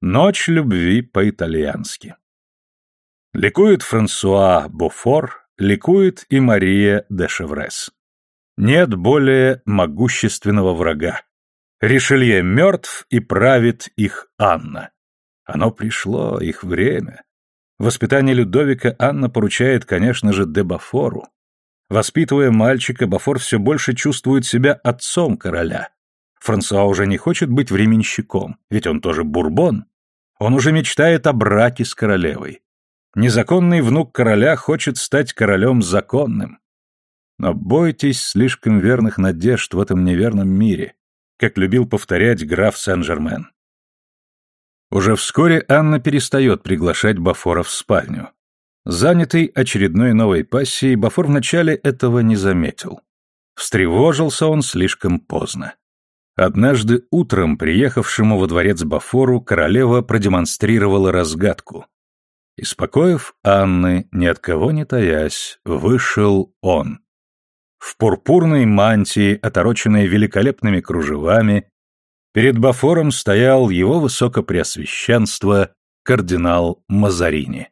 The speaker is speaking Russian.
Ночь любви по-итальянски. Ликует Франсуа Бофор, ликует и Мария де Шеврес. Нет более могущественного врага. Ришелье мертв и правит их Анна. Оно пришло, их время. Воспитание Людовика Анна поручает, конечно же, де Бафору. Воспитывая мальчика, Бафор все больше чувствует себя отцом короля. Франсуа уже не хочет быть временщиком, ведь он тоже бурбон. Он уже мечтает о браке с королевой. Незаконный внук короля хочет стать королем законным. Но бойтесь слишком верных надежд в этом неверном мире, как любил повторять граф Сен-Жермен. Уже вскоре Анна перестает приглашать Бафора в спальню. Занятый очередной новой пассией, Бафор вначале этого не заметил. Встревожился он слишком поздно. Однажды утром, приехавшему во дворец Бафору, королева продемонстрировала разгадку. Из покоев Анны, ни от кого не таясь, вышел он. В пурпурной мантии, отороченной великолепными кружевами, перед Бафором стоял его высокопреосвященство кардинал Мазарини.